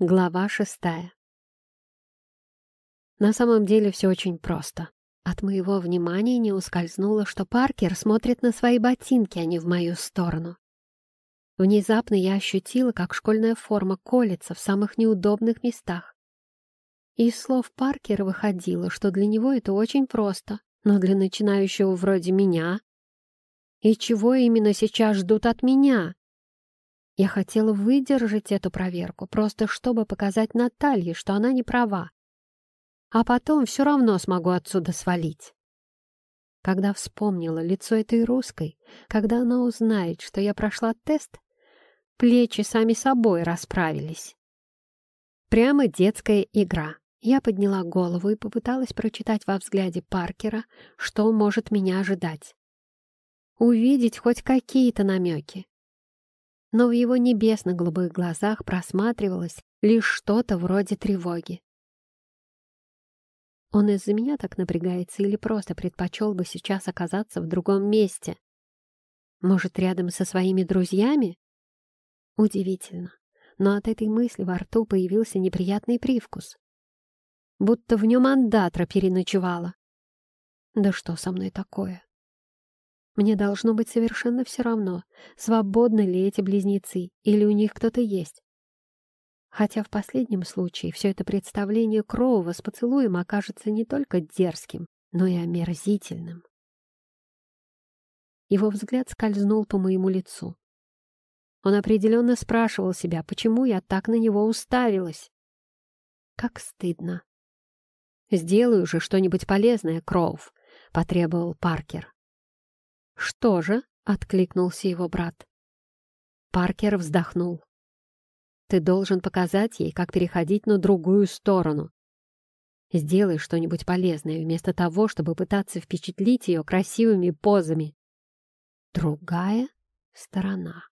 Глава шестая. На самом деле все очень просто. От моего внимания не ускользнуло, что Паркер смотрит на свои ботинки, а не в мою сторону. Внезапно я ощутила, как школьная форма колется в самых неудобных местах. Из слов Паркера выходило, что для него это очень просто, но для начинающего вроде меня... И чего именно сейчас ждут от меня? Я хотела выдержать эту проверку, просто чтобы показать Наталье, что она не права. А потом все равно смогу отсюда свалить. Когда вспомнила лицо этой русской, когда она узнает, что я прошла тест, плечи сами собой расправились. Прямо детская игра. Я подняла голову и попыталась прочитать во взгляде Паркера, что может меня ожидать. Увидеть хоть какие-то намеки но в его небесно-голубых глазах просматривалось лишь что-то вроде тревоги. Он из-за меня так напрягается или просто предпочел бы сейчас оказаться в другом месте? Может, рядом со своими друзьями? Удивительно, но от этой мысли во рту появился неприятный привкус. Будто в нем андатра переночевала. Да что со мной такое? Мне должно быть совершенно все равно, свободны ли эти близнецы или у них кто-то есть. Хотя в последнем случае все это представление Кроува с поцелуем окажется не только дерзким, но и омерзительным. Его взгляд скользнул по моему лицу. Он определенно спрашивал себя, почему я так на него уставилась. Как стыдно. «Сделаю же что-нибудь полезное, Кроув», — потребовал Паркер. «Что же?» — откликнулся его брат. Паркер вздохнул. «Ты должен показать ей, как переходить на другую сторону. Сделай что-нибудь полезное, вместо того, чтобы пытаться впечатлить ее красивыми позами. Другая сторона».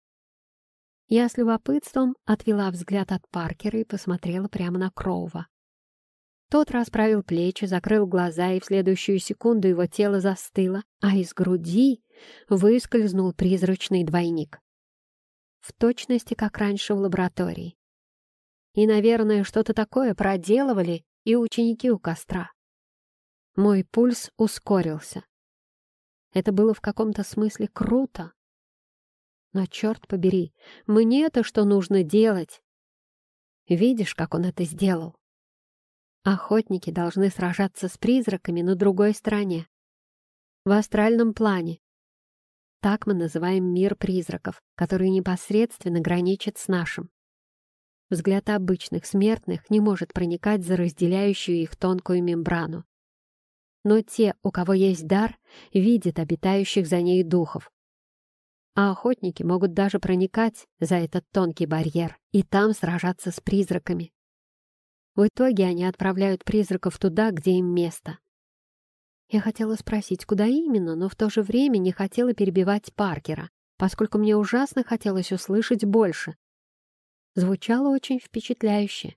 Я с любопытством отвела взгляд от Паркера и посмотрела прямо на Кроува. Тот расправил плечи, закрыл глаза, и в следующую секунду его тело застыло, а из груди выскользнул призрачный двойник. В точности, как раньше в лаборатории. И, наверное, что-то такое проделывали и ученики у костра. Мой пульс ускорился. Это было в каком-то смысле круто. Но, черт побери, мне-то что нужно делать? Видишь, как он это сделал? Охотники должны сражаться с призраками на другой стороне. В астральном плане. Так мы называем мир призраков, который непосредственно граничит с нашим. Взгляд обычных смертных не может проникать за разделяющую их тонкую мембрану. Но те, у кого есть дар, видят обитающих за ней духов. А охотники могут даже проникать за этот тонкий барьер и там сражаться с призраками. В итоге они отправляют призраков туда, где им место. Я хотела спросить, куда именно, но в то же время не хотела перебивать Паркера, поскольку мне ужасно хотелось услышать больше. Звучало очень впечатляюще.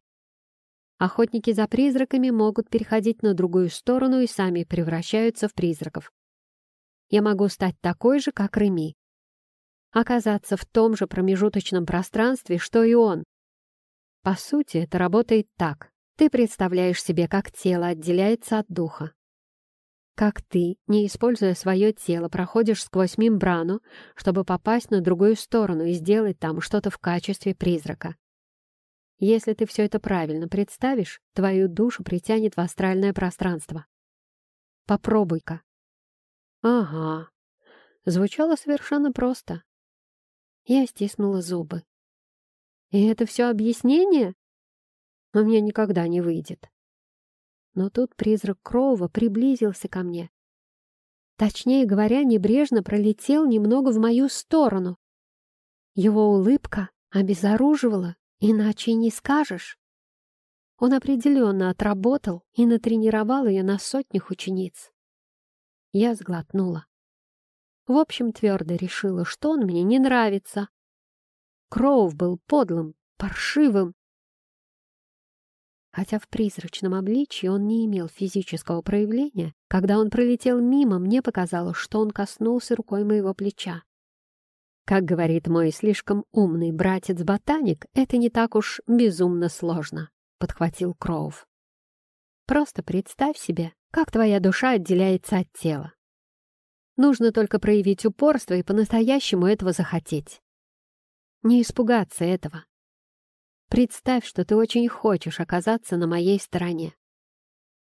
Охотники за призраками могут переходить на другую сторону и сами превращаются в призраков. Я могу стать такой же, как Реми. Оказаться в том же промежуточном пространстве, что и он, по сути, это работает так. Ты представляешь себе, как тело отделяется от духа. Как ты, не используя свое тело, проходишь сквозь мембрану, чтобы попасть на другую сторону и сделать там что-то в качестве призрака. Если ты все это правильно представишь, твою душу притянет в астральное пространство. Попробуй-ка. Ага. Звучало совершенно просто. Я стиснула зубы. И это все объяснение? У меня никогда не выйдет. Но тут призрак Кроува приблизился ко мне. Точнее говоря, небрежно пролетел немного в мою сторону. Его улыбка обезоруживала, иначе не скажешь. Он определенно отработал и натренировал ее на сотнях учениц. Я сглотнула. В общем, твердо решила, что он мне не нравится, Кроув был подлым, паршивым. Хотя в призрачном обличье он не имел физического проявления, когда он пролетел мимо, мне показалось, что он коснулся рукой моего плеча. Как говорит мой слишком умный братец-ботаник, это не так уж безумно сложно, подхватил Кроув. Просто представь себе, как твоя душа отделяется от тела. Нужно только проявить упорство и по-настоящему этого захотеть. Не испугаться этого. Представь, что ты очень хочешь оказаться на моей стороне.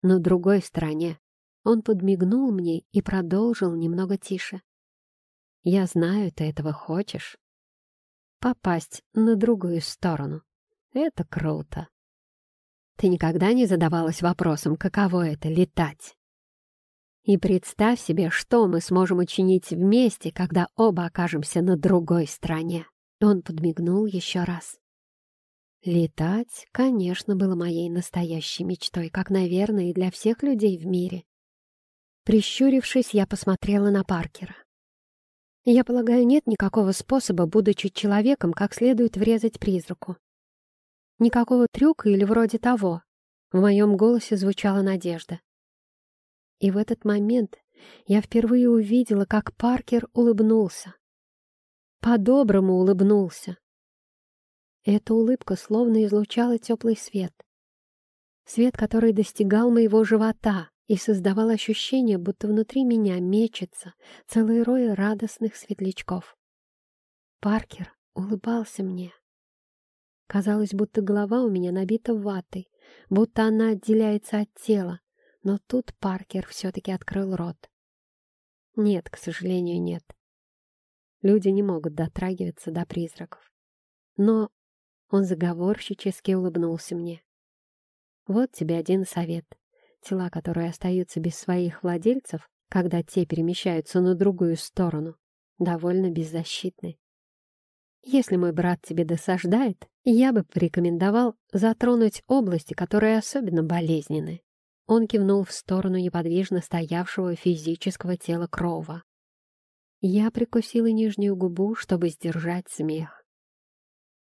На другой стороне. Он подмигнул мне и продолжил немного тише. Я знаю, ты этого хочешь. Попасть на другую сторону. Это круто. Ты никогда не задавалась вопросом, каково это — летать? И представь себе, что мы сможем учинить вместе, когда оба окажемся на другой стороне. Он подмигнул еще раз. Летать, конечно, было моей настоящей мечтой, как, наверное, и для всех людей в мире. Прищурившись, я посмотрела на Паркера. Я полагаю, нет никакого способа, будучи человеком, как следует врезать призраку. Никакого трюка или вроде того. В моем голосе звучала надежда. И в этот момент я впервые увидела, как Паркер улыбнулся. По-доброму улыбнулся. Эта улыбка словно излучала теплый свет. Свет, который достигал моего живота и создавал ощущение, будто внутри меня мечется целый рой радостных светлячков. Паркер улыбался мне. Казалось, будто голова у меня набита ватой, будто она отделяется от тела, но тут Паркер все-таки открыл рот. Нет, к сожалению, нет. Люди не могут дотрагиваться до призраков. Но он заговорщически улыбнулся мне. Вот тебе один совет. Тела, которые остаются без своих владельцев, когда те перемещаются на другую сторону, довольно беззащитны. Если мой брат тебе досаждает, я бы порекомендовал затронуть области, которые особенно болезненны. Он кивнул в сторону неподвижно стоявшего физического тела Крова. Я прикусила нижнюю губу, чтобы сдержать смех.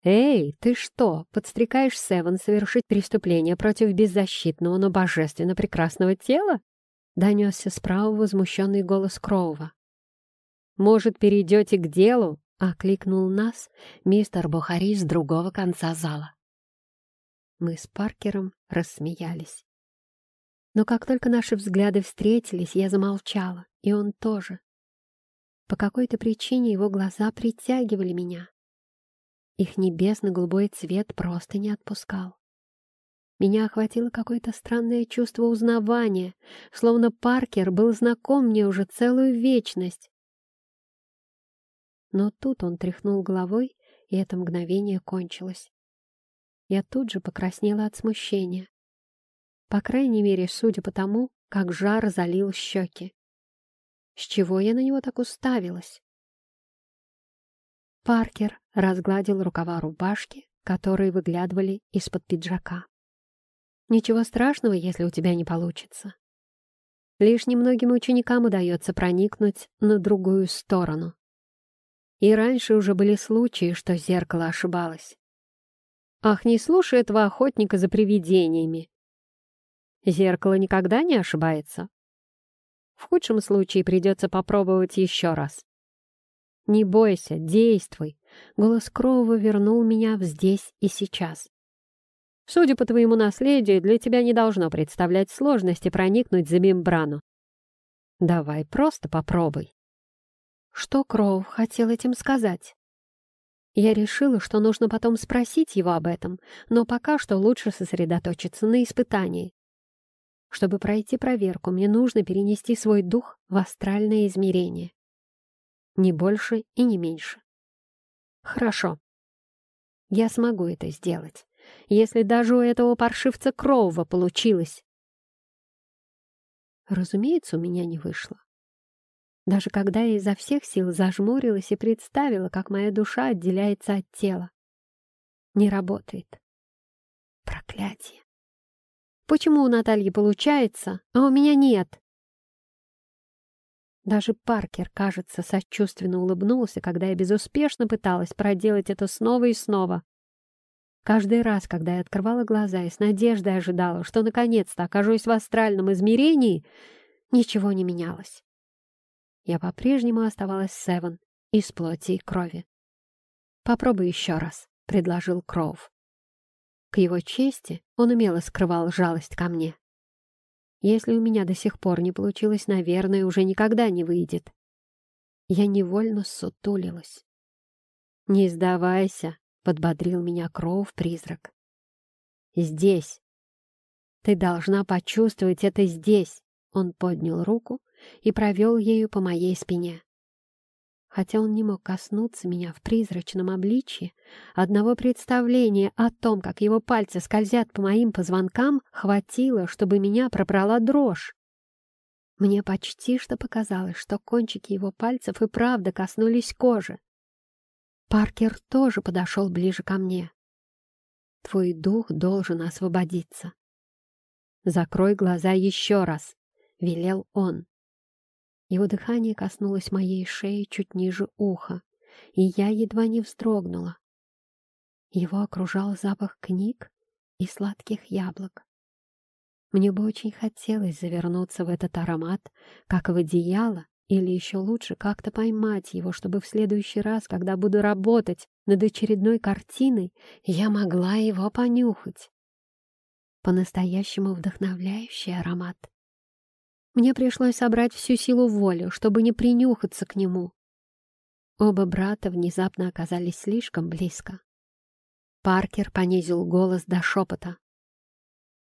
«Эй, ты что, подстрекаешь Севен совершить преступление против беззащитного, но божественно прекрасного тела?» — донесся справа возмущенный голос Кроува. «Может, перейдете к делу — окликнул нас мистер Бухари с другого конца зала. Мы с Паркером рассмеялись. Но как только наши взгляды встретились, я замолчала, и он тоже. По какой-то причине его глаза притягивали меня. Их небесно-голубой цвет просто не отпускал. Меня охватило какое-то странное чувство узнавания, словно Паркер был знаком мне уже целую вечность. Но тут он тряхнул головой, и это мгновение кончилось. Я тут же покраснела от смущения. По крайней мере, судя по тому, как жар залил щеки. С чего я на него так уставилась? Паркер разгладил рукава рубашки, которые выглядывали из-под пиджака. «Ничего страшного, если у тебя не получится. Лишь немногим ученикам удается проникнуть на другую сторону. И раньше уже были случаи, что зеркало ошибалось. Ах, не слушай этого охотника за привидениями. Зеркало никогда не ошибается. В худшем случае придется попробовать еще раз. Не бойся, действуй. Голос Кроува вернул меня в здесь и сейчас. Судя по твоему наследию, для тебя не должно представлять сложности проникнуть за мембрану. Давай, просто попробуй. Что Кроу хотел этим сказать? Я решила, что нужно потом спросить его об этом, но пока что лучше сосредоточиться на испытании. Чтобы пройти проверку, мне нужно перенести свой дух в астральное измерение. Не больше и не меньше. Хорошо. Я смогу это сделать, если даже у этого паршивца Кроува получилось. Разумеется, у меня не вышло. Даже когда я изо всех сил зажмурилась и представила, как моя душа отделяется от тела. Не работает. Проклятие. Почему у Натальи получается, а у меня нет? Даже Паркер, кажется, сочувственно улыбнулся, когда я безуспешно пыталась проделать это снова и снова. Каждый раз, когда я открывала глаза и с надеждой ожидала, что наконец-то окажусь в астральном измерении, ничего не менялось. Я по-прежнему оставалась Севен, из плоти и крови. «Попробуй еще раз», — предложил Кроув. К его чести он умело скрывал жалость ко мне. Если у меня до сих пор не получилось, наверное, уже никогда не выйдет. Я невольно сутулилась. «Не сдавайся», — подбодрил меня Кроув-призрак. «Здесь. Ты должна почувствовать это здесь». Он поднял руку и провел ею по моей спине. Хотя он не мог коснуться меня в призрачном обличье, одного представления о том, как его пальцы скользят по моим позвонкам, хватило, чтобы меня пробрала дрожь. Мне почти что показалось, что кончики его пальцев и правда коснулись кожи. Паркер тоже подошел ближе ко мне. «Твой дух должен освободиться». «Закрой глаза еще раз», — велел он. Его дыхание коснулось моей шеи чуть ниже уха, и я едва не вздрогнула. Его окружал запах книг и сладких яблок. Мне бы очень хотелось завернуться в этот аромат, как в одеяло, или еще лучше как-то поймать его, чтобы в следующий раз, когда буду работать над очередной картиной, я могла его понюхать. По-настоящему вдохновляющий аромат. Мне пришлось собрать всю силу воли, чтобы не принюхаться к нему. Оба брата внезапно оказались слишком близко. Паркер понизил голос до шепота.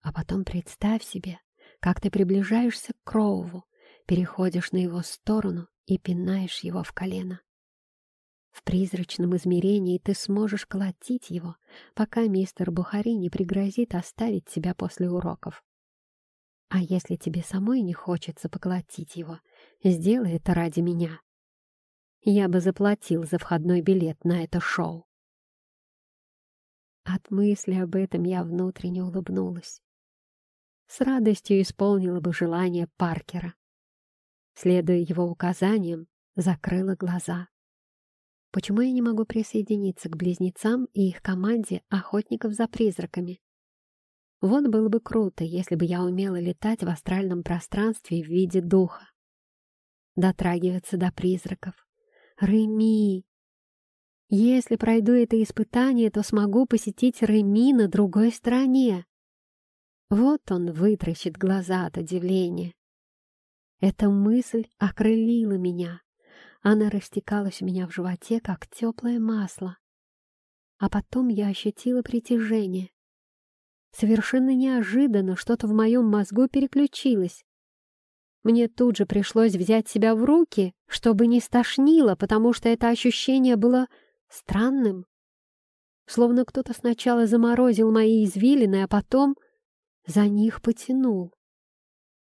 А потом представь себе, как ты приближаешься к Кроуву, переходишь на его сторону и пинаешь его в колено. В призрачном измерении ты сможешь колотить его, пока мистер Бухари не пригрозит оставить тебя после уроков. А если тебе самой не хочется поколотить его, сделай это ради меня. Я бы заплатил за входной билет на это шоу. От мысли об этом я внутренне улыбнулась. С радостью исполнила бы желание Паркера. Следуя его указаниям, закрыла глаза. Почему я не могу присоединиться к близнецам и их команде охотников за призраками? Вот было бы круто, если бы я умела летать в астральном пространстве в виде духа. Дотрагиваться до призраков. Реми! Если пройду это испытание, то смогу посетить Реми на другой стороне. Вот он вытращит глаза от удивления. Эта мысль окрылила меня. Она растекалась у меня в животе, как теплое масло. А потом я ощутила притяжение. Совершенно неожиданно что-то в моем мозгу переключилось. Мне тут же пришлось взять себя в руки, чтобы не стошнило, потому что это ощущение было странным. Словно кто-то сначала заморозил мои извилины, а потом за них потянул.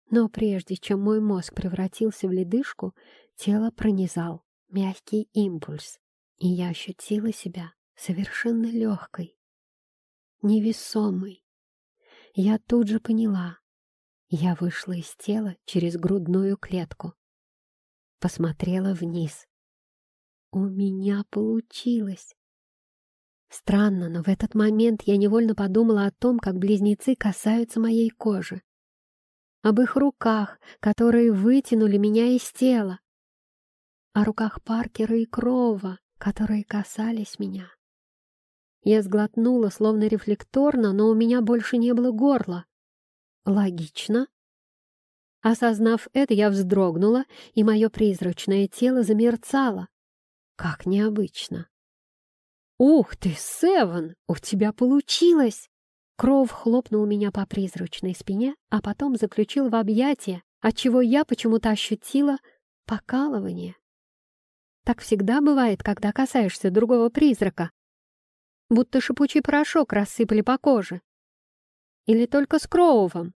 Но прежде чем мой мозг превратился в ледышку, тело пронизал мягкий импульс, и я ощутила себя совершенно легкой, невесомой. Я тут же поняла. Я вышла из тела через грудную клетку. Посмотрела вниз. У меня получилось. Странно, но в этот момент я невольно подумала о том, как близнецы касаются моей кожи. Об их руках, которые вытянули меня из тела. О руках Паркера и Крова, которые касались меня. Я сглотнула, словно рефлекторно, но у меня больше не было горла. Логично. Осознав это, я вздрогнула, и мое призрачное тело замерцало. Как необычно. «Ух ты, Севен, у тебя получилось!» Кров хлопнул меня по призрачной спине, а потом заключил в объятия, отчего я почему-то ощутила покалывание. Так всегда бывает, когда касаешься другого призрака будто шипучий порошок рассыпали по коже. Или только с Кроувом.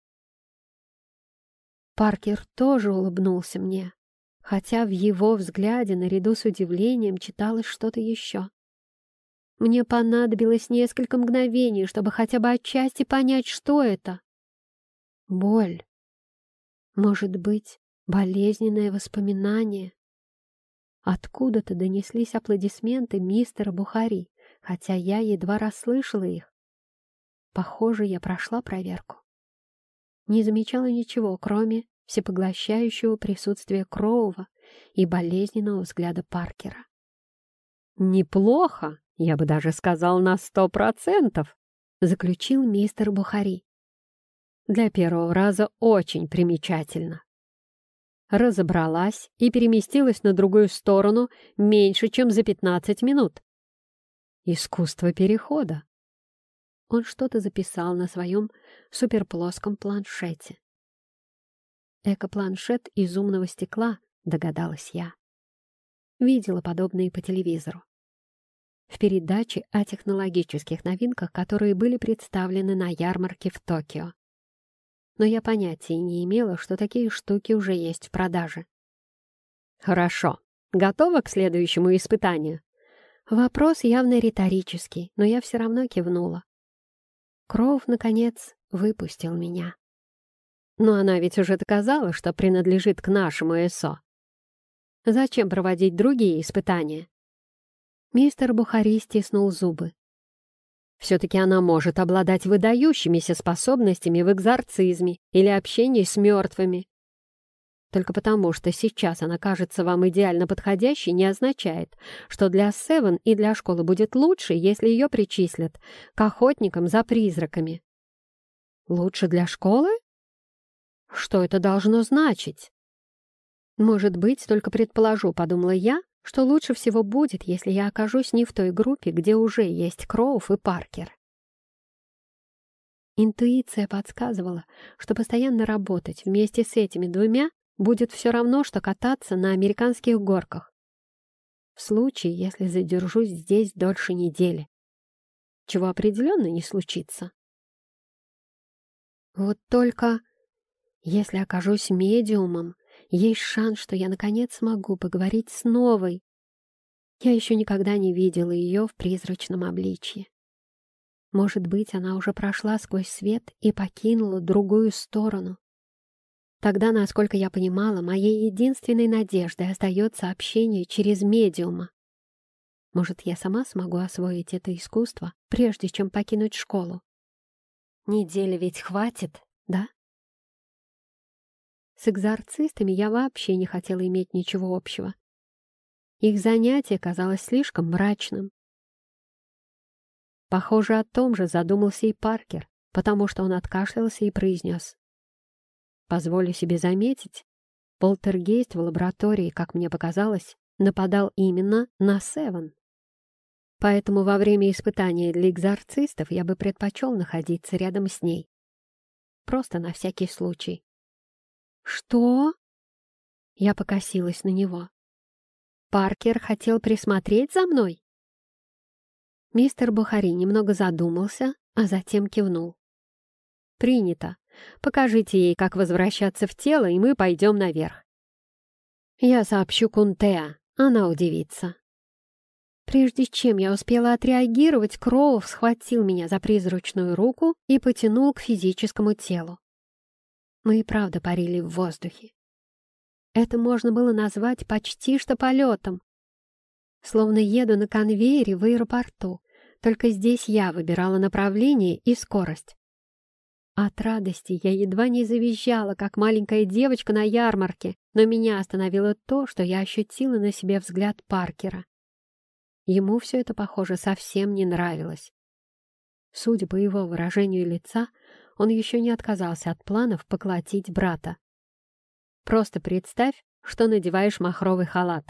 Паркер тоже улыбнулся мне, хотя в его взгляде наряду с удивлением читалось что-то еще. Мне понадобилось несколько мгновений, чтобы хотя бы отчасти понять, что это. Боль. Может быть, болезненное воспоминание. Откуда-то донеслись аплодисменты мистера Бухари хотя я едва расслышала их. Похоже, я прошла проверку. Не замечала ничего, кроме всепоглощающего присутствия Кроува и болезненного взгляда Паркера. Неплохо, я бы даже сказал на сто процентов, заключил мистер Бухари. Для первого раза очень примечательно. Разобралась и переместилась на другую сторону меньше, чем за пятнадцать минут. Искусство перехода. Он что-то записал на своем суперплоском планшете. Эко-планшет из умного стекла, догадалась я. Видела подобные по телевизору. В передаче о технологических новинках, которые были представлены на ярмарке в Токио. Но я понятия не имела, что такие штуки уже есть в продаже. «Хорошо. Готова к следующему испытанию?» Вопрос явно риторический, но я все равно кивнула. Кров, наконец, выпустил меня. Но она ведь уже доказала, что принадлежит к нашему ЭСО. Зачем проводить другие испытания? Мистер Бухари стиснул зубы. Все-таки она может обладать выдающимися способностями в экзорцизме или общении с мертвыми. Только потому, что сейчас она кажется вам идеально подходящей, не означает, что для Севен и для школы будет лучше, если ее причислят к охотникам за призраками. Лучше для школы? Что это должно значить? Может быть, только предположу, подумала я, что лучше всего будет, если я окажусь не в той группе, где уже есть Кроув и Паркер. Интуиция подсказывала, что постоянно работать вместе с этими двумя будет все равно, что кататься на американских горках. В случае, если задержусь здесь дольше недели. Чего определенно не случится. Вот только если окажусь медиумом, есть шанс, что я наконец смогу поговорить с новой. Я еще никогда не видела ее в призрачном обличье. Может быть, она уже прошла сквозь свет и покинула другую сторону. Тогда, насколько я понимала, моей единственной надеждой остается общение через медиума. Может, я сама смогу освоить это искусство, прежде чем покинуть школу? Недели ведь хватит, да? С экзорцистами я вообще не хотела иметь ничего общего. Их занятие казалось слишком мрачным. Похоже, о том же задумался и Паркер, потому что он откашлялся и произнес. Позволю себе заметить, полтергейст в лаборатории, как мне показалось, нападал именно на Севен. Поэтому во время испытания для экзорцистов я бы предпочел находиться рядом с ней. Просто на всякий случай. «Что?» Я покосилась на него. «Паркер хотел присмотреть за мной?» Мистер Бухари немного задумался, а затем кивнул. «Принято. Покажите ей, как возвращаться в тело, и мы пойдем наверх. Я сообщу Кунтеа, она удивится. Прежде чем я успела отреагировать, Кроув схватил меня за призрачную руку и потянул к физическому телу. Мы и правда парили в воздухе. Это можно было назвать почти что полетом. Словно еду на конвейере в аэропорту, только здесь я выбирала направление и скорость. От радости я едва не завизжала, как маленькая девочка на ярмарке, но меня остановило то, что я ощутила на себе взгляд Паркера. Ему все это, похоже, совсем не нравилось. Судя по его выражению лица, он еще не отказался от планов поклотить брата. Просто представь, что надеваешь махровый халат.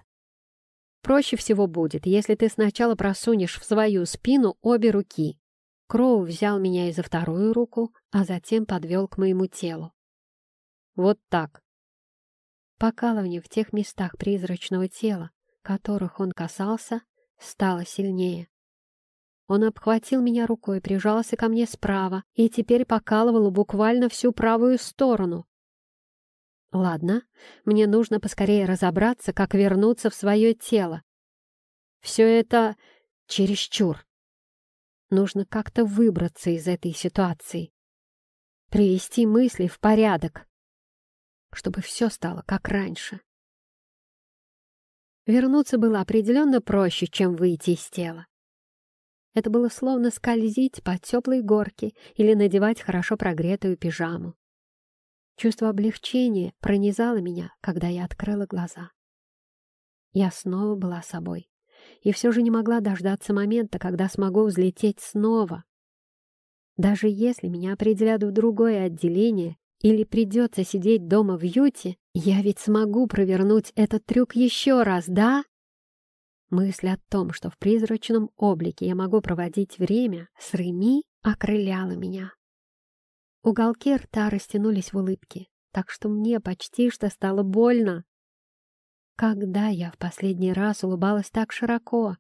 Проще всего будет, если ты сначала просунешь в свою спину обе руки, Кроу взял меня и за вторую руку, а затем подвел к моему телу. Вот так. Покалывание в тех местах призрачного тела, которых он касался, стало сильнее. Он обхватил меня рукой, прижался ко мне справа и теперь покалывал буквально всю правую сторону. Ладно, мне нужно поскорее разобраться, как вернуться в свое тело. Все это чересчур. Нужно как-то выбраться из этой ситуации. Привести мысли в порядок, чтобы все стало как раньше. Вернуться было определенно проще, чем выйти из тела. Это было словно скользить по теплой горке или надевать хорошо прогретую пижаму. Чувство облегчения пронизало меня, когда я открыла глаза. Я снова была собой. И все же не могла дождаться момента, когда смогу взлететь снова. Даже если меня определят в другое отделение или придется сидеть дома в юте, я ведь смогу провернуть этот трюк еще раз, да? Мысль о том, что в призрачном облике я могу проводить время с Реми, окрыляла меня. Уголки рта растянулись в улыбке, так что мне почти что стало больно. Когда я в последний раз улыбалась так широко?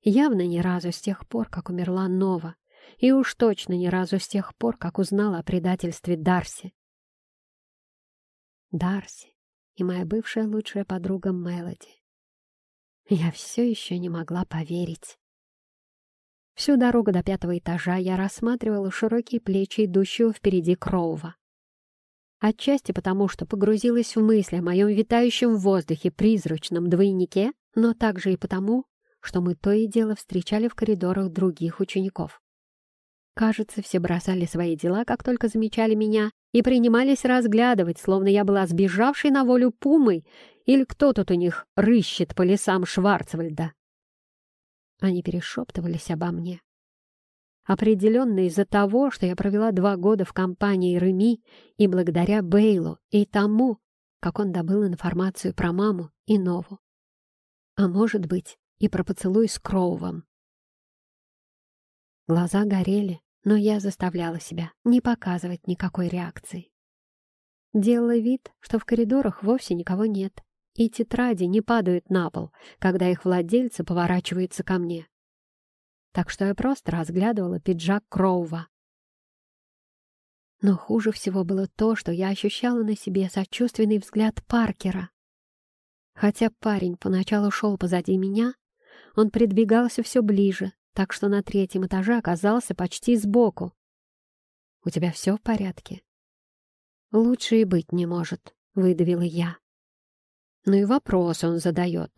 Явно ни разу с тех пор, как умерла Нова, и уж точно ни разу с тех пор, как узнала о предательстве Дарси. Дарси и моя бывшая лучшая подруга Мелоди. Я все еще не могла поверить. Всю дорогу до пятого этажа я рассматривала широкие плечи идущего впереди Кроува. Отчасти потому, что погрузилась в мысли о моем витающем в воздухе призрачном двойнике, но также и потому, что мы то и дело встречали в коридорах других учеников. Кажется, все бросали свои дела, как только замечали меня, и принимались разглядывать, словно я была сбежавшей на волю пумой или кто тут у них рыщет по лесам Шварцвальда. Они перешептывались обо мне, Определенно из-за того, что я провела два года в компании Реми и благодаря Бейлу и тому, как он добыл информацию про маму и Нову. А может быть, и про поцелуй с Кроувом. Глаза горели, но я заставляла себя не показывать никакой реакции. Делала вид, что в коридорах вовсе никого нет, и тетради не падают на пол, когда их владельцы поворачиваются ко мне так что я просто разглядывала пиджак Кроува. Но хуже всего было то, что я ощущала на себе сочувственный взгляд Паркера. Хотя парень поначалу шел позади меня, он придвигался все ближе, так что на третьем этаже оказался почти сбоку. «У тебя все в порядке?» «Лучше и быть не может», — выдавила я. Ну и вопрос он задает.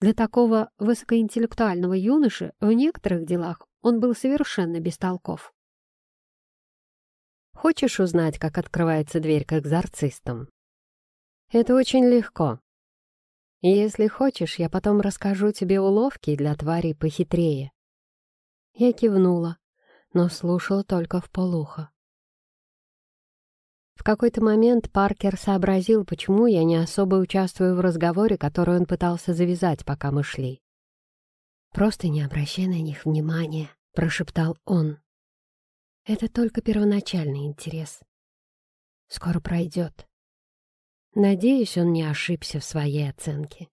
Для такого высокоинтеллектуального юноши в некоторых делах он был совершенно бестолков. Хочешь узнать, как открывается дверь к экзорцистам? Это очень легко. Если хочешь, я потом расскажу тебе уловки для тварей похитрее. Я кивнула, но слушала только в полухо. Какой-то момент Паркер сообразил, почему я не особо участвую в разговоре, который он пытался завязать, пока мы шли. «Просто не обращай на них внимания», — прошептал он. «Это только первоначальный интерес. Скоро пройдет. Надеюсь, он не ошибся в своей оценке».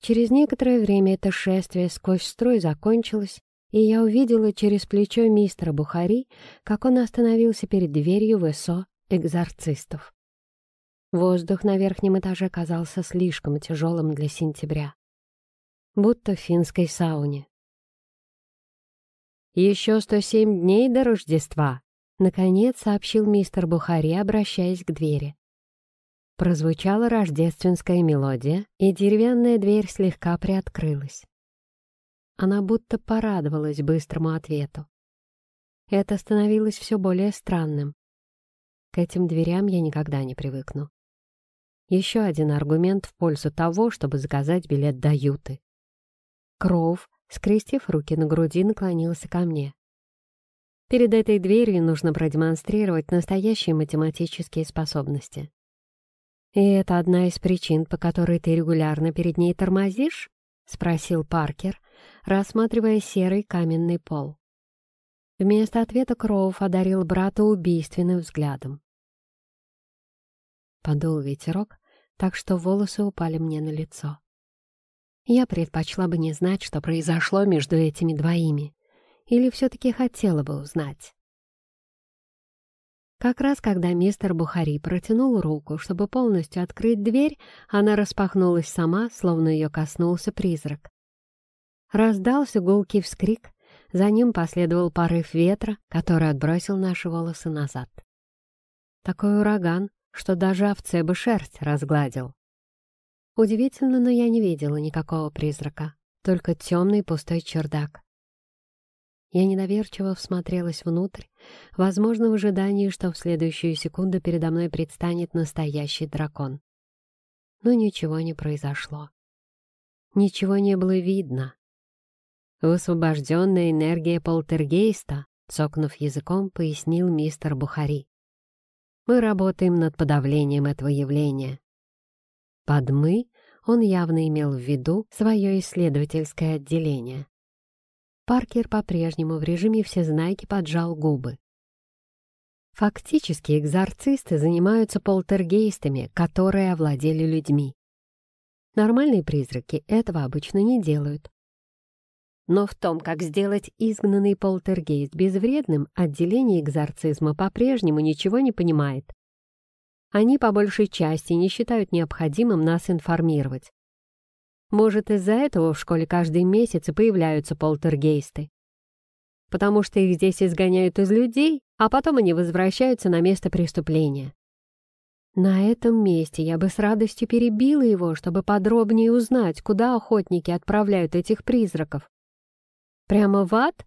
Через некоторое время это шествие сквозь строй закончилось, и я увидела через плечо мистера Бухари, как он остановился перед дверью в экзорцистов. Воздух на верхнем этаже казался слишком тяжелым для сентября. Будто в финской сауне. «Еще 107 дней до Рождества», — наконец сообщил мистер Бухари, обращаясь к двери. Прозвучала рождественская мелодия, и деревянная дверь слегка приоткрылась. Она будто порадовалась быстрому ответу. Это становилось все более странным. К этим дверям я никогда не привыкну. Еще один аргумент в пользу того, чтобы заказать билет до Юты. Кроув, скрестив руки на груди, наклонился ко мне. Перед этой дверью нужно продемонстрировать настоящие математические способности. «И это одна из причин, по которой ты регулярно перед ней тормозишь?» — спросил Паркер, рассматривая серый каменный пол. Вместо ответа Кроув одарил брата убийственным взглядом. Подул ветерок, так что волосы упали мне на лицо. Я предпочла бы не знать, что произошло между этими двоими, или все-таки хотела бы узнать. Как раз когда мистер Бухари протянул руку, чтобы полностью открыть дверь, она распахнулась сама, словно ее коснулся призрак. Раздался гулкий вскрик, за ним последовал порыв ветра, который отбросил наши волосы назад. Такой ураган, что даже овце бы шерсть разгладил. Удивительно, но я не видела никакого призрака, только темный пустой чердак. Я недоверчиво всмотрелась внутрь, возможно, в ожидании, что в следующую секунду передо мной предстанет настоящий дракон. Но ничего не произошло. ничего не было видно. Высвобожденная энергия полтергейста, цокнув языком, пояснил мистер Бухари. Мы работаем над подавлением этого явления. Под «мы» он явно имел в виду свое исследовательское отделение. Паркер по-прежнему в режиме всезнайки поджал губы. Фактически экзорцисты занимаются полтергейстами, которые овладели людьми. Нормальные призраки этого обычно не делают. Но в том, как сделать изгнанный полтергейст безвредным, отделение экзорцизма по-прежнему ничего не понимает. Они по большей части не считают необходимым нас информировать. Может, из-за этого в школе каждый месяц появляются полтергейсты. Потому что их здесь изгоняют из людей, а потом они возвращаются на место преступления. На этом месте я бы с радостью перебила его, чтобы подробнее узнать, куда охотники отправляют этих призраков. Прямо в ад?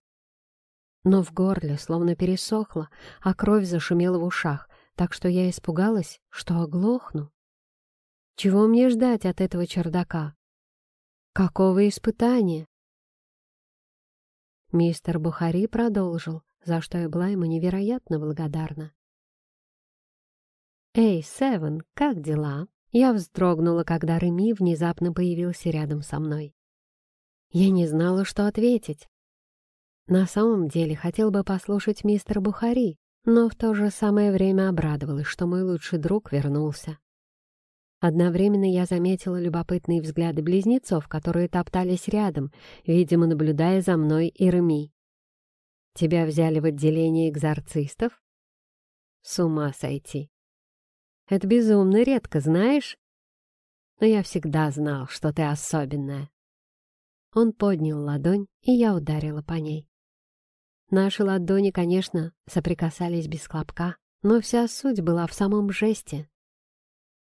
Но в горле словно пересохло, а кровь зашумела в ушах, так что я испугалась, что оглохну. Чего мне ждать от этого чердака? Какого испытания? Мистер Бухари продолжил, за что я была ему невероятно благодарна. «Эй, Севен, как дела?» Я вздрогнула, когда Реми внезапно появился рядом со мной. Я не знала, что ответить. На самом деле хотел бы послушать мистер Бухари, но в то же самое время обрадовалась, что мой лучший друг вернулся. Одновременно я заметила любопытные взгляды близнецов, которые топтались рядом, видимо, наблюдая за мной и Реми. «Тебя взяли в отделение экзорцистов?» «С ума сойти!» «Это безумно редко, знаешь?» «Но я всегда знал, что ты особенная». Он поднял ладонь, и я ударила по ней. Наши ладони, конечно, соприкасались без хлопка, но вся суть была в самом жесте,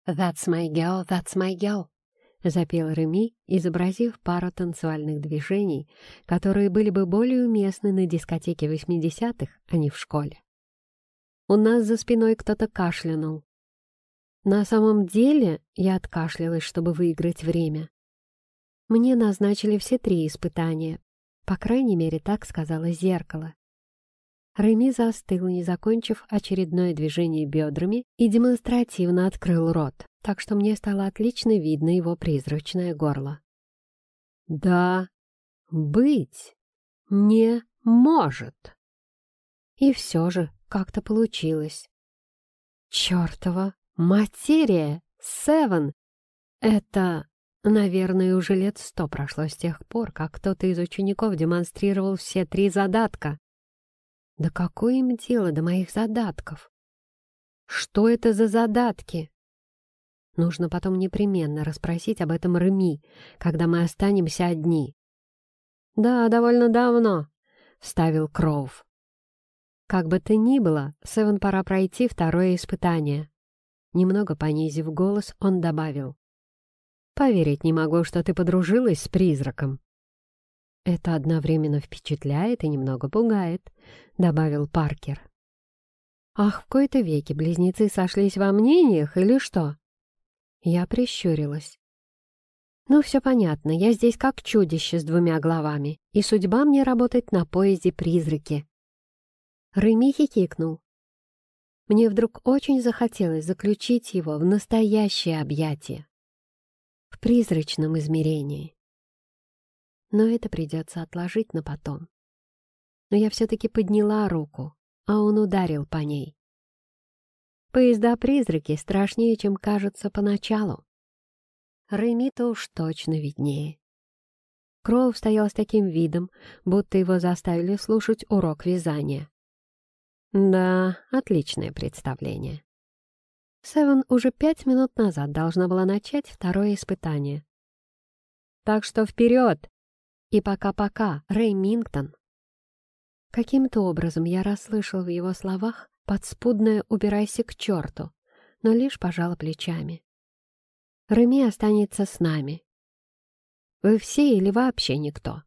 «That's my girl, that's my girl», — запел Реми, изобразив пару танцевальных движений, которые были бы более уместны на дискотеке 80-х, а не в школе. У нас за спиной кто-то кашлянул. На самом деле я откашлялась, чтобы выиграть время. Мне назначили все три испытания. По крайней мере, так сказала зеркало. Реми застыл, не закончив очередное движение бедрами, и демонстративно открыл рот, так что мне стало отлично видно его призрачное горло. «Да, быть не может!» И все же как-то получилось. «Чертова материя! Севен! Это, наверное, уже лет сто прошло с тех пор, как кто-то из учеников демонстрировал все три задатка. Да какое им дело до моих задатков? Что это за задатки? Нужно потом непременно расспросить об этом Реми, когда мы останемся одни. «Да, довольно давно», — вставил Кроув. «Как бы то ни было, Севен пора пройти второе испытание». Немного понизив голос, он добавил. «Поверить не могу, что ты подружилась с призраком». «Это одновременно впечатляет и немного пугает», — добавил Паркер. «Ах, в кои-то веки близнецы сошлись во мнениях или что?» Я прищурилась. «Ну, все понятно, я здесь как чудище с двумя головами, и судьба мне работать на поезде призраки». Реми хихикнул. Мне вдруг очень захотелось заключить его в настоящее объятие. В призрачном измерении но это придется отложить на потом. Но я все-таки подняла руку, а он ударил по ней. Поезда-призраки страшнее, чем кажется поначалу. Реми-то уж точно виднее. Кроув стоял с таким видом, будто его заставили слушать урок вязания. Да, отличное представление. Севен уже пять минут назад должна была начать второе испытание. Так что вперед! И пока-пока, Рэй Мингтон. Каким-то образом я расслышал в его словах подспудное «убирайся к черту», но лишь пожала плечами. Реми останется с нами. Вы все или вообще никто?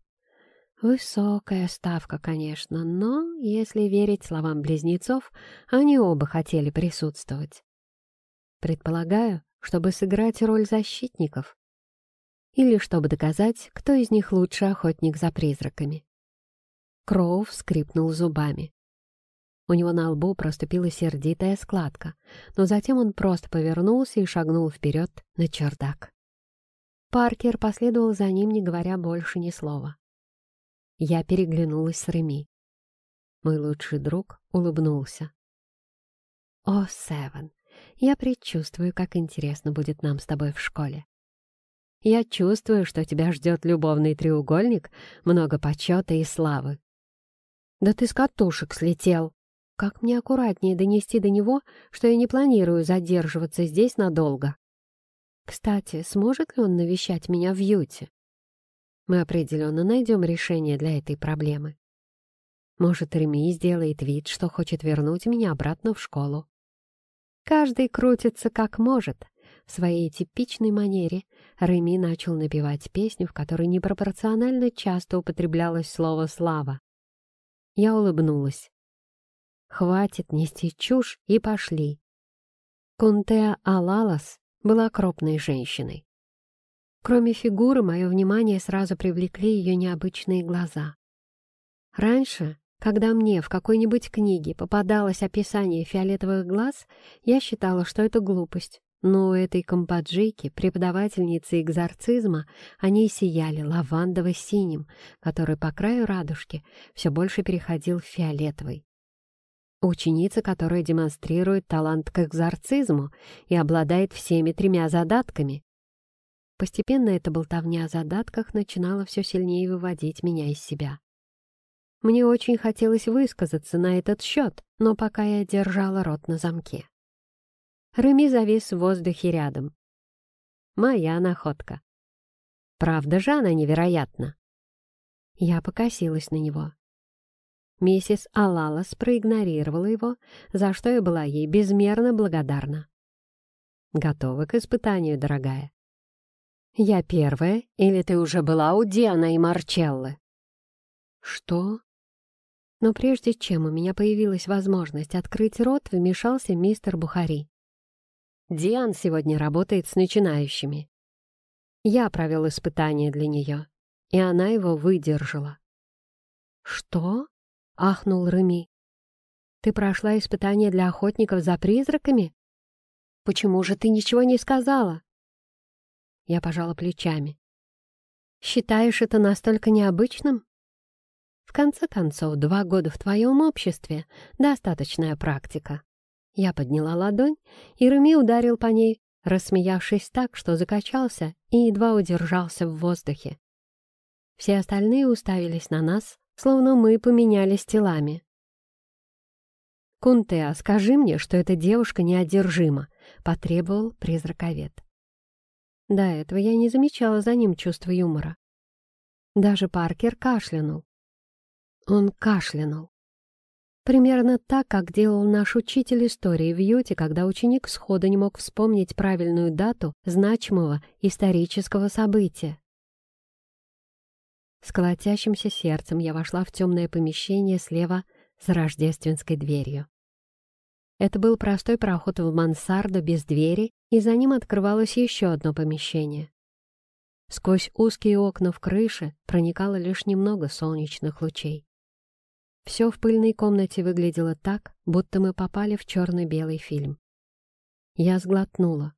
Высокая ставка, конечно, но, если верить словам близнецов, они оба хотели присутствовать. Предполагаю, чтобы сыграть роль защитников. Или чтобы доказать, кто из них лучший охотник за призраками. Кроув скрипнул зубами. У него на лбу проступила сердитая складка, но затем он просто повернулся и шагнул вперед на чердак. Паркер последовал за ним, не говоря больше ни слова. Я переглянулась с Реми. Мой лучший друг улыбнулся. «О, Севен, я предчувствую, как интересно будет нам с тобой в школе. Я чувствую, что тебя ждет любовный треугольник, много почета и славы». «Да ты с катушек слетел!» Как мне аккуратнее донести до него, что я не планирую задерживаться здесь надолго? Кстати, сможет ли он навещать меня в Юте? Мы определенно найдем решение для этой проблемы. Может, Реми сделает вид, что хочет вернуть меня обратно в школу. Каждый крутится как может. В своей типичной манере Реми начал напевать песню, в которой непропорционально часто употреблялось слово «слава». Я улыбнулась. Хватит нести чушь и пошли. Кунтеа Алалас была крупной женщиной. Кроме фигуры, мое внимание сразу привлекли ее необычные глаза. Раньше, когда мне в какой-нибудь книге попадалось описание фиолетовых глаз, я считала, что это глупость. Но у этой компаджийки, преподавательницы экзорцизма, они сияли лавандово-синим, который по краю радужки все больше переходил в фиолетовый. Ученица, которая демонстрирует талант к экзорцизму и обладает всеми тремя задатками. Постепенно эта болтовня о задатках начинала все сильнее выводить меня из себя. Мне очень хотелось высказаться на этот счет, но пока я держала рот на замке. Реми завис в воздухе рядом. Моя находка. Правда же она невероятна? Я покосилась на него. Миссис Алалас проигнорировала его, за что я была ей безмерно благодарна. «Готова к испытанию, дорогая?» «Я первая, или ты уже была у Диана и Марчеллы?» «Что?» Но прежде чем у меня появилась возможность открыть рот, вмешался мистер Бухари. «Диан сегодня работает с начинающими. Я провел испытание для нее, и она его выдержала». «Что?» — ахнул Реми. «Ты прошла испытание для охотников за призраками? Почему же ты ничего не сказала?» Я пожала плечами. «Считаешь это настолько необычным?» «В конце концов, два года в твоем обществе — достаточная практика». Я подняла ладонь, и Реми ударил по ней, рассмеявшись так, что закачался и едва удержался в воздухе. Все остальные уставились на нас, словно мы поменялись телами. «Кунтеа, скажи мне, что эта девушка неодержима», — потребовал призраковед. До этого я не замечала за ним чувства юмора. Даже Паркер кашлянул. Он кашлянул. Примерно так, как делал наш учитель истории в Юте, когда ученик сходу не мог вспомнить правильную дату значимого исторического события. С колотящимся сердцем я вошла в темное помещение слева за рождественской дверью. Это был простой проход в мансарду без двери, и за ним открывалось еще одно помещение. Сквозь узкие окна в крыше проникало лишь немного солнечных лучей. Все в пыльной комнате выглядело так, будто мы попали в черно-белый фильм. Я сглотнула.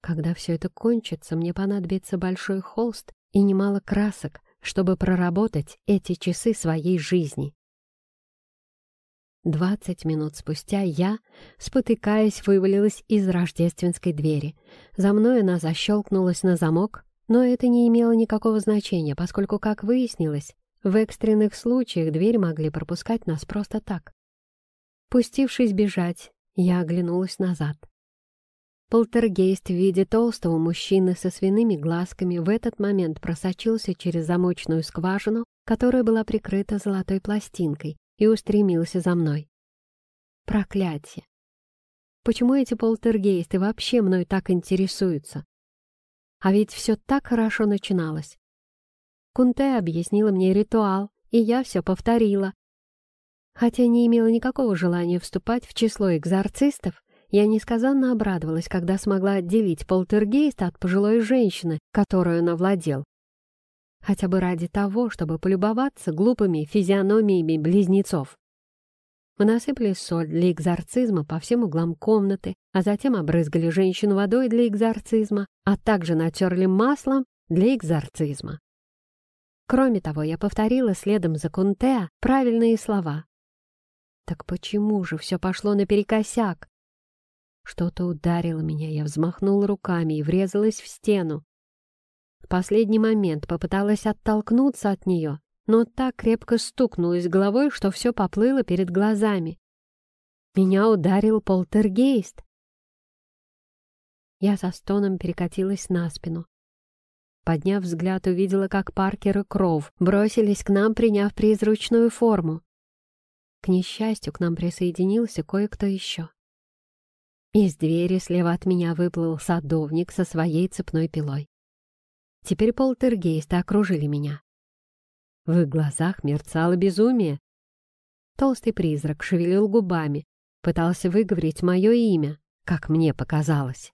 Когда все это кончится, мне понадобится большой холст и немало красок, чтобы проработать эти часы своей жизни. Двадцать минут спустя я, спотыкаясь, вывалилась из рождественской двери. За мной она защелкнулась на замок, но это не имело никакого значения, поскольку, как выяснилось, в экстренных случаях дверь могли пропускать нас просто так. Пустившись бежать, я оглянулась назад. Полтергейст в виде толстого мужчины со свиными глазками в этот момент просочился через замочную скважину, которая была прикрыта золотой пластинкой, и устремился за мной. Проклятие! Почему эти полтергейсты вообще мной так интересуются? А ведь все так хорошо начиналось. Кунте объяснила мне ритуал, и я все повторила. Хотя не имела никакого желания вступать в число экзорцистов, Я несказанно обрадовалась, когда смогла отделить полтергейста от пожилой женщины, которую он овладел. Хотя бы ради того, чтобы полюбоваться глупыми физиономиями близнецов. Мы насыпали соль для экзорцизма по всем углам комнаты, а затем обрызгали женщину водой для экзорцизма, а также натерли маслом для экзорцизма. Кроме того, я повторила следом за Кунтеа правильные слова. Так почему же все пошло наперекосяк? Что-то ударило меня, я взмахнула руками и врезалась в стену. В последний момент попыталась оттолкнуться от нее, но так крепко стукнулась головой, что все поплыло перед глазами. Меня ударил полтергейст. Я со стоном перекатилась на спину. Подняв взгляд, увидела, как Паркер и Кроув бросились к нам, приняв призрачную форму. К несчастью, к нам присоединился кое-кто еще. Из двери слева от меня выплыл садовник со своей цепной пилой. Теперь полтергейсты окружили меня. В их глазах мерцало безумие. Толстый призрак шевелил губами, пытался выговорить мое имя, как мне показалось.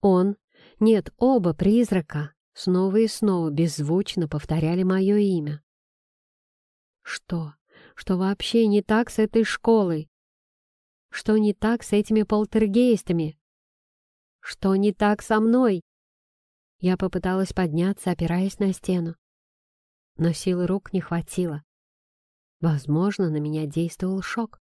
Он, нет, оба призрака, снова и снова беззвучно повторяли мое имя. Что? Что вообще не так с этой школой? Что не так с этими полтергейстами? Что не так со мной? Я попыталась подняться, опираясь на стену. Но силы рук не хватило. Возможно, на меня действовал шок.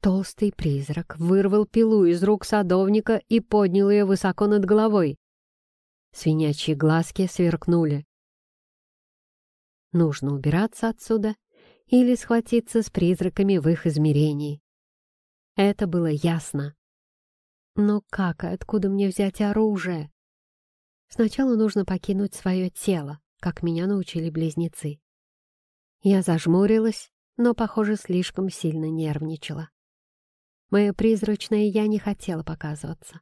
Толстый призрак вырвал пилу из рук садовника и поднял ее высоко над головой. Свинячьи глазки сверкнули. Нужно убираться отсюда или схватиться с призраками в их измерении. Это было ясно. Но как и откуда мне взять оружие? Сначала нужно покинуть свое тело, как меня научили близнецы. Я зажмурилась, но, похоже, слишком сильно нервничала. Мое призрачное «я» не хотела показываться.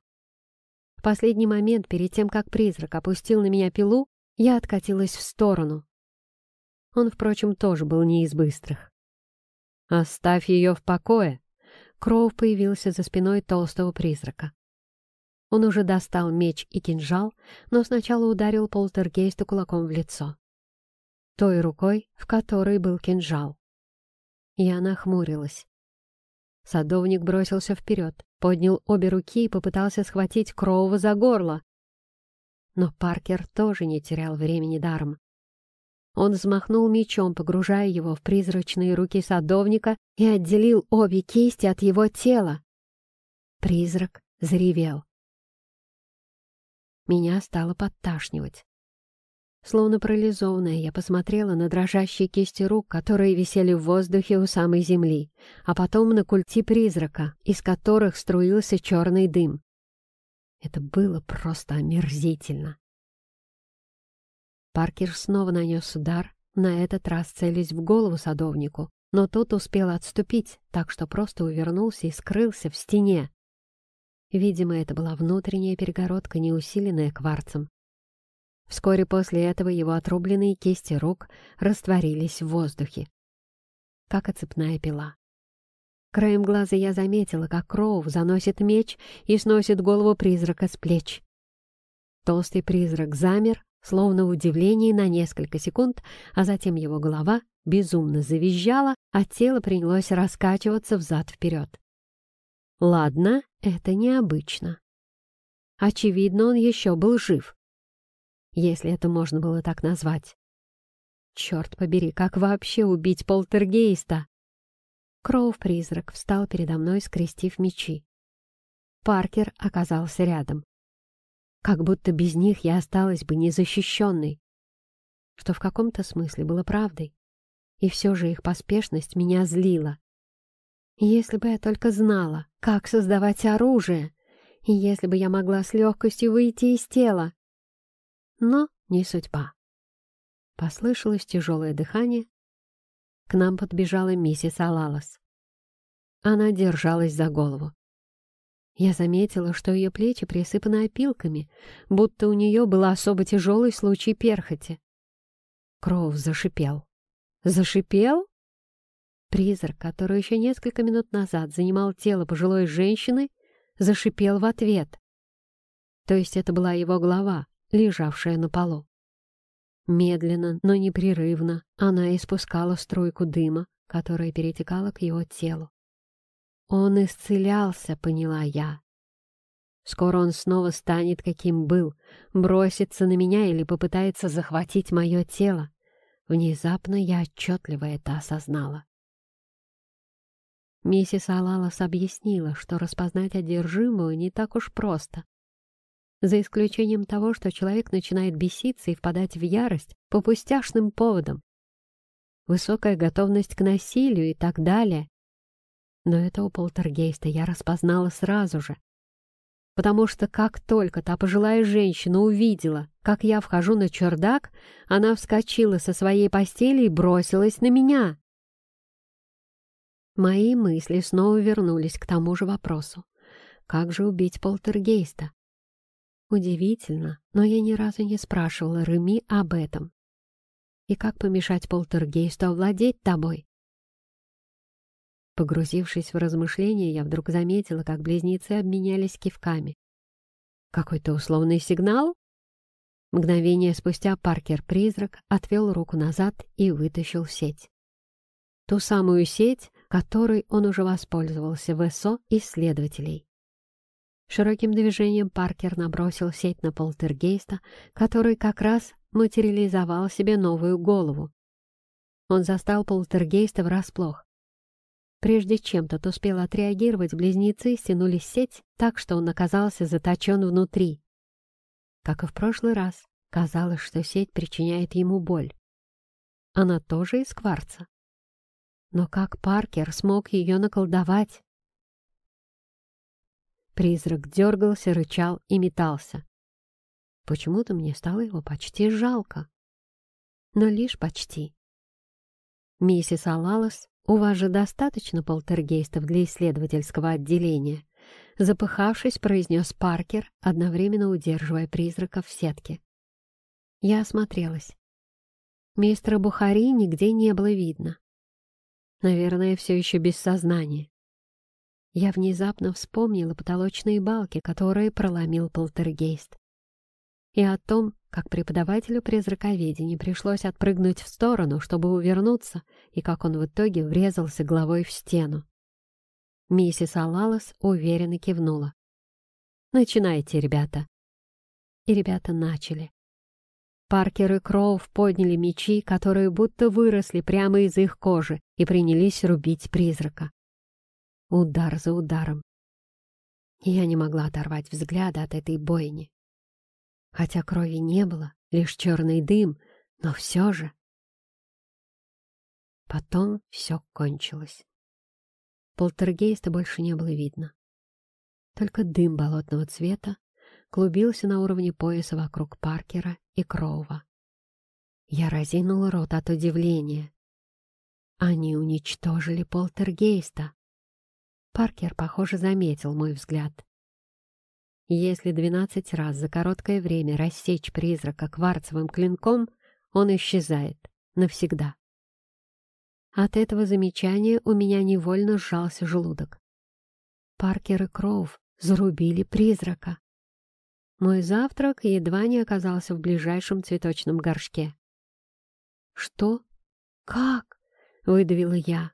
В последний момент, перед тем, как призрак опустил на меня пилу, я откатилась в сторону. Он, впрочем, тоже был не из быстрых. «Оставь ее в покое!» Кроув появился за спиной толстого призрака. Он уже достал меч и кинжал, но сначала ударил полтергейста кулаком в лицо. Той рукой, в которой был кинжал. Я нахмурилась. Садовник бросился вперед, поднял обе руки и попытался схватить Кроува за горло. Но Паркер тоже не терял времени даром. Он взмахнул мечом, погружая его в призрачные руки садовника и отделил обе кисти от его тела. Призрак заревел. Меня стало подташнивать. Словно парализованная, я посмотрела на дрожащие кисти рук, которые висели в воздухе у самой земли, а потом на культи призрака, из которых струился черный дым. Это было просто омерзительно. Паркер снова нанес удар, на этот раз целясь в голову садовнику, но тот успел отступить, так что просто увернулся и скрылся в стене. Видимо, это была внутренняя перегородка, не усиленная кварцем. Вскоре после этого его отрубленные кисти рук растворились в воздухе, как оцепная пила. Краем глаза я заметила, как Кроув заносит меч и сносит голову призрака с плеч. Толстый призрак замер, словно в удивлении на несколько секунд, а затем его голова безумно завизжала, а тело принялось раскачиваться взад-вперед. Ладно, это необычно. Очевидно, он еще был жив. Если это можно было так назвать. Черт побери, как вообще убить полтергейста? Кроув-призрак встал передо мной, скрестив мечи. Паркер оказался рядом как будто без них я осталась бы незащищенной, что в каком-то смысле было правдой. И все же их поспешность меня злила. Если бы я только знала, как создавать оружие, и если бы я могла с легкостью выйти из тела. Но не судьба. Послышалось тяжелое дыхание. К нам подбежала миссис Алалас. Она держалась за голову. Я заметила, что ее плечи присыпаны опилками, будто у нее был особо тяжелый случай перхоти. Кроув зашипел. «Зашипел?» Призрак, который еще несколько минут назад занимал тело пожилой женщины, зашипел в ответ. То есть это была его голова, лежавшая на полу. Медленно, но непрерывно она испускала струйку дыма, которая перетекала к его телу. Он исцелялся, поняла я. Скоро он снова станет, каким был, бросится на меня или попытается захватить мое тело. Внезапно я отчетливо это осознала. Миссис Алалас объяснила, что распознать одержимого не так уж просто. За исключением того, что человек начинает беситься и впадать в ярость по пустяшным поводам. Высокая готовность к насилию и так далее. Но этого полтергейста я распознала сразу же, потому что как только та пожилая женщина увидела, как я вхожу на чердак, она вскочила со своей постели и бросилась на меня. Мои мысли снова вернулись к тому же вопросу. Как же убить полтергейста? Удивительно, но я ни разу не спрашивала Реми об этом. И как помешать полтергейсту овладеть тобой? Погрузившись в размышления, я вдруг заметила, как близнецы обменялись кивками. Какой-то условный сигнал? Мгновение спустя Паркер-призрак отвел руку назад и вытащил сеть. Ту самую сеть, которой он уже воспользовался в СО исследователей. Широким движением Паркер набросил сеть на полтергейста, который как раз материализовал себе новую голову. Он застал полтергейста врасплох. Прежде чем тот успел отреагировать, близнецы стянули сеть так, что он оказался заточен внутри. Как и в прошлый раз, казалось, что сеть причиняет ему боль. Она тоже из кварца. Но как Паркер смог ее наколдовать? Призрак дергался, рычал и метался. Почему-то мне стало его почти жалко. Но лишь почти. Миссис Алалас «У вас же достаточно полтергейстов для исследовательского отделения», запыхавшись, произнес Паркер, одновременно удерживая призрака в сетке. Я осмотрелась. Мистера Бухари нигде не было видно. Наверное, все еще без сознания. Я внезапно вспомнила потолочные балки, которые проломил полтергейст. И о том, как преподавателю призраковедения пришлось отпрыгнуть в сторону, чтобы увернуться, и как он в итоге врезался головой в стену. Миссис Алалас уверенно кивнула. «Начинайте, ребята». И ребята начали. Паркер и Кроув подняли мечи, которые будто выросли прямо из их кожи, и принялись рубить призрака. Удар за ударом. Я не могла оторвать взгляда от этой бойни хотя крови не было, лишь черный дым, но все же. Потом все кончилось. Полтергейста больше не было видно. Только дым болотного цвета клубился на уровне пояса вокруг Паркера и Кроува. Я разинула рот от удивления. Они уничтожили полтергейста. Паркер, похоже, заметил мой взгляд. Если двенадцать раз за короткое время рассечь призрака кварцевым клинком, он исчезает навсегда. От этого замечания у меня невольно сжался желудок. Паркер и Кроув зарубили призрака. Мой завтрак едва не оказался в ближайшем цветочном горшке. «Что? Как?» — выдавила я.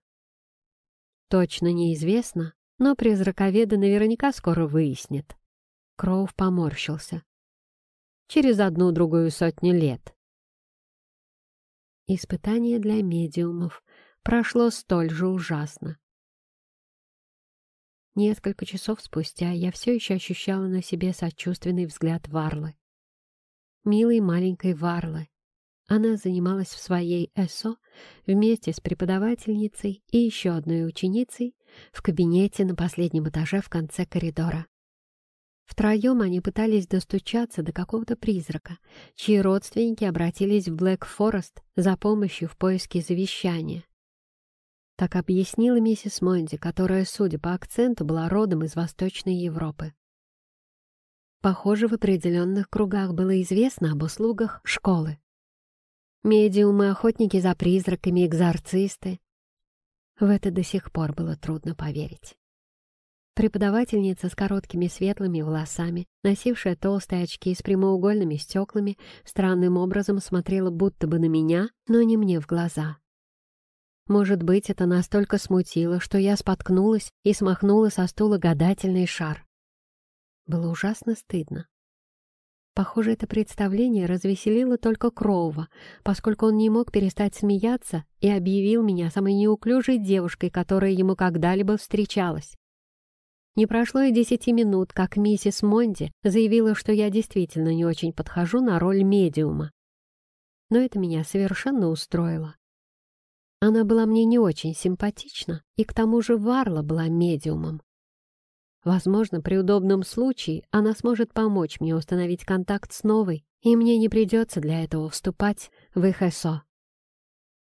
Точно неизвестно, но призраковеды наверняка скоро выяснят. Кроув поморщился. Через одну-другую сотню лет. Испытание для медиумов прошло столь же ужасно. Несколько часов спустя я все еще ощущала на себе сочувственный взгляд Варлы. Милой маленькой Варлы. Она занималась в своей ЭСО вместе с преподавательницей и еще одной ученицей в кабинете на последнем этаже в конце коридора. Втроем они пытались достучаться до какого-то призрака, чьи родственники обратились в Блэк Форест за помощью в поиске завещания. Так объяснила миссис Монди, которая, судя по акценту, была родом из Восточной Европы. Похоже, в определенных кругах было известно об услугах школы. Медиумы, охотники за призраками, экзорцисты. В это до сих пор было трудно поверить. Преподавательница с короткими светлыми волосами, носившая толстые очки с прямоугольными стеклами, странным образом смотрела будто бы на меня, но не мне в глаза. Может быть, это настолько смутило, что я споткнулась и смахнула со стула гадательный шар. Было ужасно стыдно. Похоже, это представление развеселило только Кроува, поскольку он не мог перестать смеяться и объявил меня самой неуклюжей девушкой, которая ему когда-либо встречалась. Не прошло и десяти минут, как миссис Монди заявила, что я действительно не очень подхожу на роль медиума. Но это меня совершенно устроило. Она была мне не очень симпатична, и к тому же Варла была медиумом. Возможно, при удобном случае она сможет помочь мне установить контакт с новой, и мне не придется для этого вступать в их ЭСО.